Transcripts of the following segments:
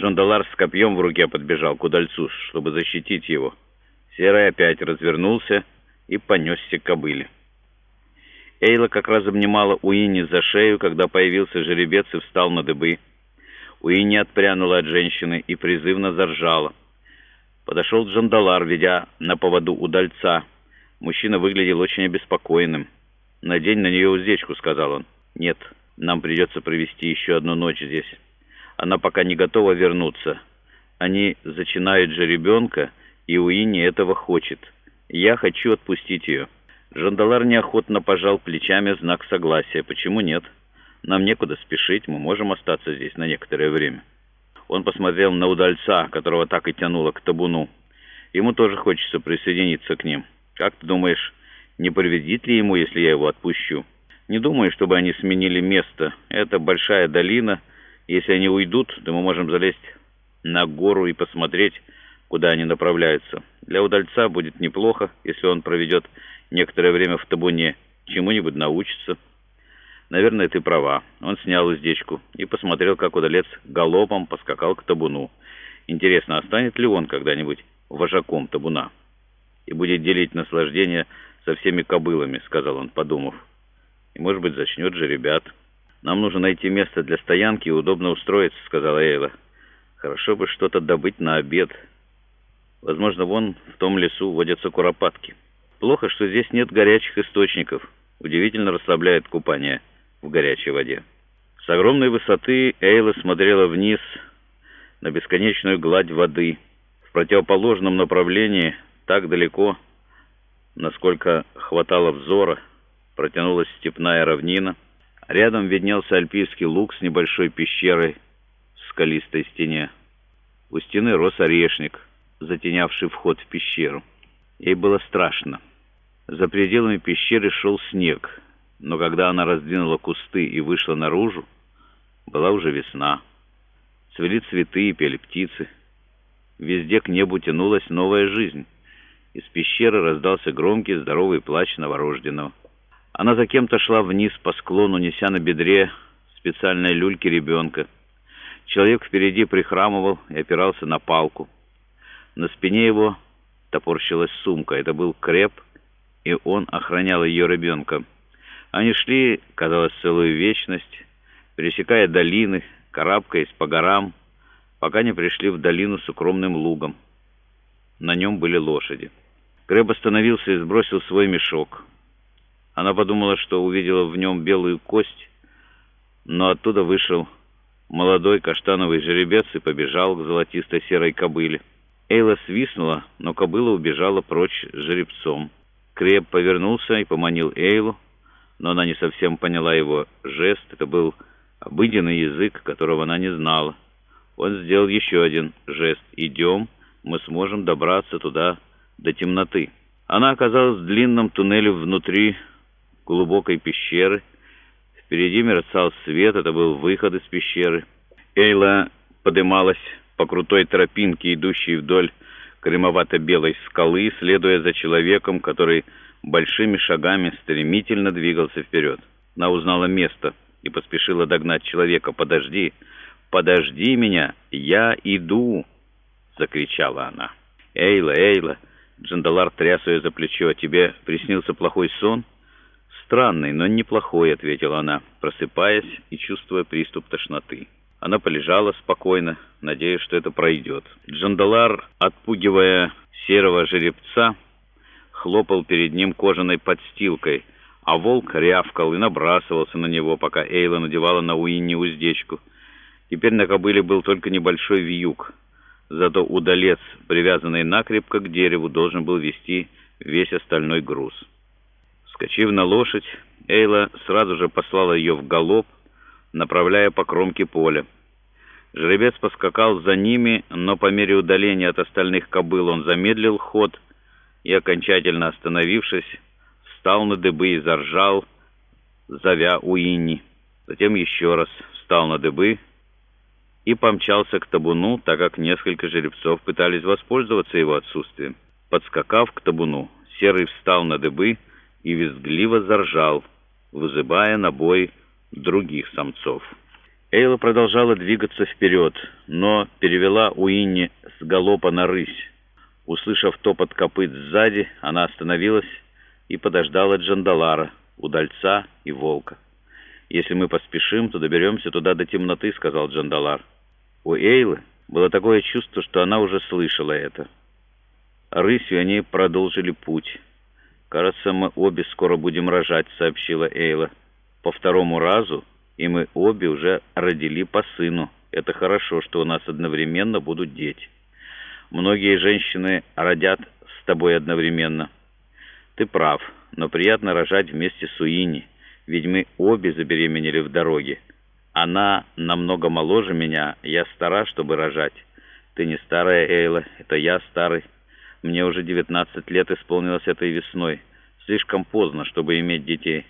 Жандалар с копьем в руке подбежал к удальцу, чтобы защитить его. Серый опять развернулся и понесся к кобыле. Эйла как раз обнимала Уинни за шею, когда появился жеребец и встал на дыбы. Уинни отпрянула от женщины и призывно заржала. Подошел Джандалар, ведя на поводу удальца. Мужчина выглядел очень обеспокоенным. «Надень на нее уздечку», — сказал он. «Нет, нам придется провести еще одну ночь здесь. Она пока не готова вернуться. Они зачинают же ребенка, и Уинни этого хочет. Я хочу отпустить ее». Жандалар неохотно пожал плечами знак согласия. «Почему нет? Нам некуда спешить, мы можем остаться здесь на некоторое время». Он посмотрел на удальца, которого так и тянуло к табуну. Ему тоже хочется присоединиться к ним. «Как ты думаешь, не повредит ли ему, если я его отпущу?» «Не думаю, чтобы они сменили место. Это большая долина. Если они уйдут, то мы можем залезть на гору и посмотреть, куда они направляются. Для удальца будет неплохо, если он проведет некоторое время в табуне, чему-нибудь научится. Наверное, ты права. Он снял уздечку и посмотрел, как удалец галопом поскакал к табуну. Интересно, останет ли он когда-нибудь вожаком табуна? И будет делить наслаждение со всеми кобылами, сказал он, подумав. И, может быть, зачнет же ребят. Нам нужно найти место для стоянки и удобно устроиться, сказала Эйла. Хорошо бы что-то добыть на обед. Возможно, вон в том лесу водятся куропатки. Плохо, что здесь нет горячих источников. Удивительно расслабляет купание в горячей воде. С огромной высоты Эйла смотрела вниз на бесконечную гладь воды. В противоположном направлении, так далеко, насколько хватало взора, протянулась степная равнина. Рядом виднелся альпийский луг с небольшой пещерой в скалистой стене. У стены рос орешник, затенявший вход в пещеру. Ей было страшно. За пределами пещеры шел снег, но когда она раздвинула кусты и вышла наружу, была уже весна. Цвели цветы и пели птицы. Везде к небу тянулась новая жизнь. Из пещеры раздался громкий здоровый плач новорожденного. Она за кем-то шла вниз по склону, неся на бедре специальной люльки ребенка. Человек впереди прихрамывал и опирался на палку. На спине его топорщилась сумка. Это был креп — и он охранял ее ребенка. Они шли, казалось, целую вечность, пересекая долины, карабкаясь по горам, пока не пришли в долину с укромным лугом. На нем были лошади. Грэб остановился и сбросил свой мешок. Она подумала, что увидела в нем белую кость, но оттуда вышел молодой каштановый жеребец и побежал к золотисто-серой кобыле. Эйла свистнула, но кобыла убежала прочь с жеребцом. Креб повернулся и поманил Эйлу, но она не совсем поняла его жест. Это был обыденный язык, которого она не знала. Он сделал еще один жест. «Идем, мы сможем добраться туда до темноты». Она оказалась в длинном туннеле внутри глубокой пещеры. Впереди мерцал свет, это был выход из пещеры. Эйла подымалась по крутой тропинке, идущей вдоль кремовато-белой скалы, следуя за человеком, который большими шагами стремительно двигался вперед. Она узнала место и поспешила догнать человека. «Подожди! Подожди меня! Я иду!» — закричала она. «Эйла, Эйла!» Джандалар тряс ее за плечо. «Тебе приснился плохой сон?» «Странный, но неплохой», — ответила она, просыпаясь и чувствуя приступ тошноты. Она полежала спокойно, надеясь, что это пройдет. Джандалар, отпугивая серого жеребца, хлопал перед ним кожаной подстилкой, а волк рявкал и набрасывался на него, пока Эйла надевала на Уинни уздечку. Теперь на кобыле был только небольшой вьюг, зато удалец, привязанный накрепко к дереву, должен был вести весь остальной груз. Скочив на лошадь, Эйла сразу же послала ее в галоп, направляя по кромке поля. Жеребец поскакал за ними, но по мере удаления от остальных кобыл он замедлил ход и, окончательно остановившись, встал на дыбы и заржал, зовя Уинни. Затем еще раз встал на дыбы и помчался к табуну, так как несколько жеребцов пытались воспользоваться его отсутствием. Подскакав к табуну, Серый встал на дыбы визгливо заржал, вызывая на бой других самцов. Эйла продолжала двигаться вперед, но перевела Уинни с галопа на рысь. Услышав топот копыт сзади, она остановилась и подождала Джандалара, удальца и волка. «Если мы поспешим, то доберемся туда до темноты», — сказал Джандалар. У Эйлы было такое чувство, что она уже слышала это. Рысью они продолжили путь. «Кажется, мы обе скоро будем рожать», — сообщила Эйла. «По второму разу, и мы обе уже родили по сыну. Это хорошо, что у нас одновременно будут дети. Многие женщины родят с тобой одновременно. Ты прав, но приятно рожать вместе с Уинни, ведь мы обе забеременели в дороге. Она намного моложе меня, я стара, чтобы рожать. Ты не старая, Эйла, это я старый. Мне уже 19 лет исполнилось этой весной. Слишком поздно, чтобы иметь детей.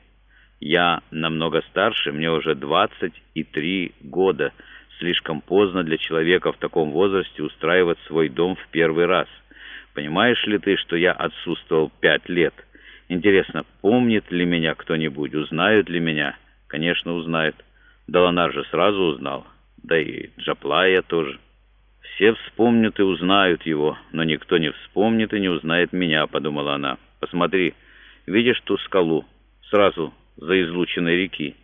Я намного старше, мне уже 23 года. Слишком поздно для человека в таком возрасте устраивать свой дом в первый раз. Понимаешь ли ты, что я отсутствовал пять лет? Интересно, помнит ли меня кто-нибудь, узнают ли меня? Конечно, узнают. Доланар же сразу узнал, да и Джаплая тоже. Все вспомнят и узнают его, но никто не вспомнит и не узнает меня, подумала она. Посмотри, видишь ту скалу, сразу за излученной реки.